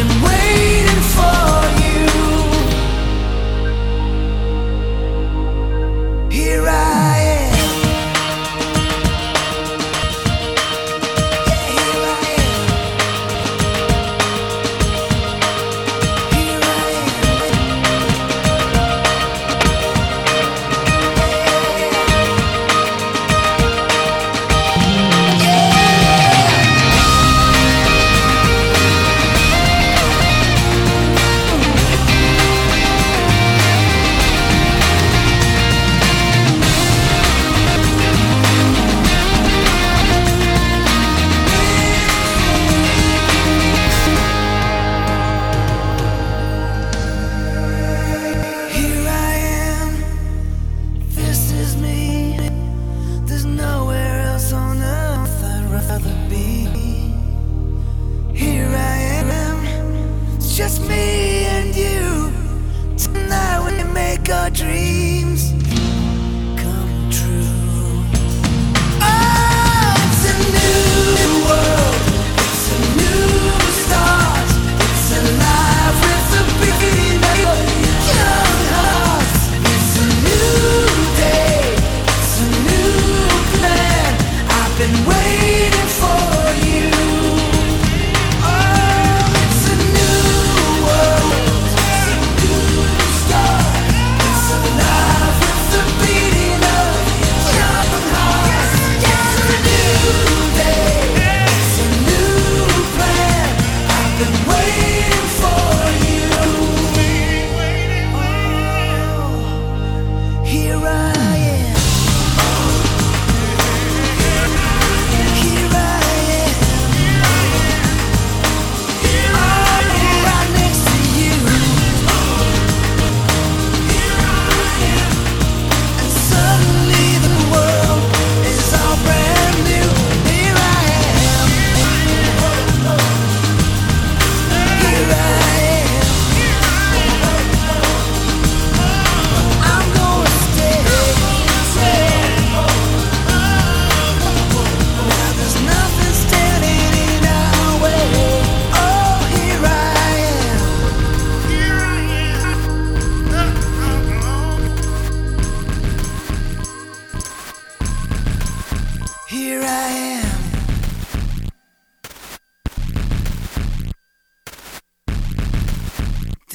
been waiting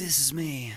This is me.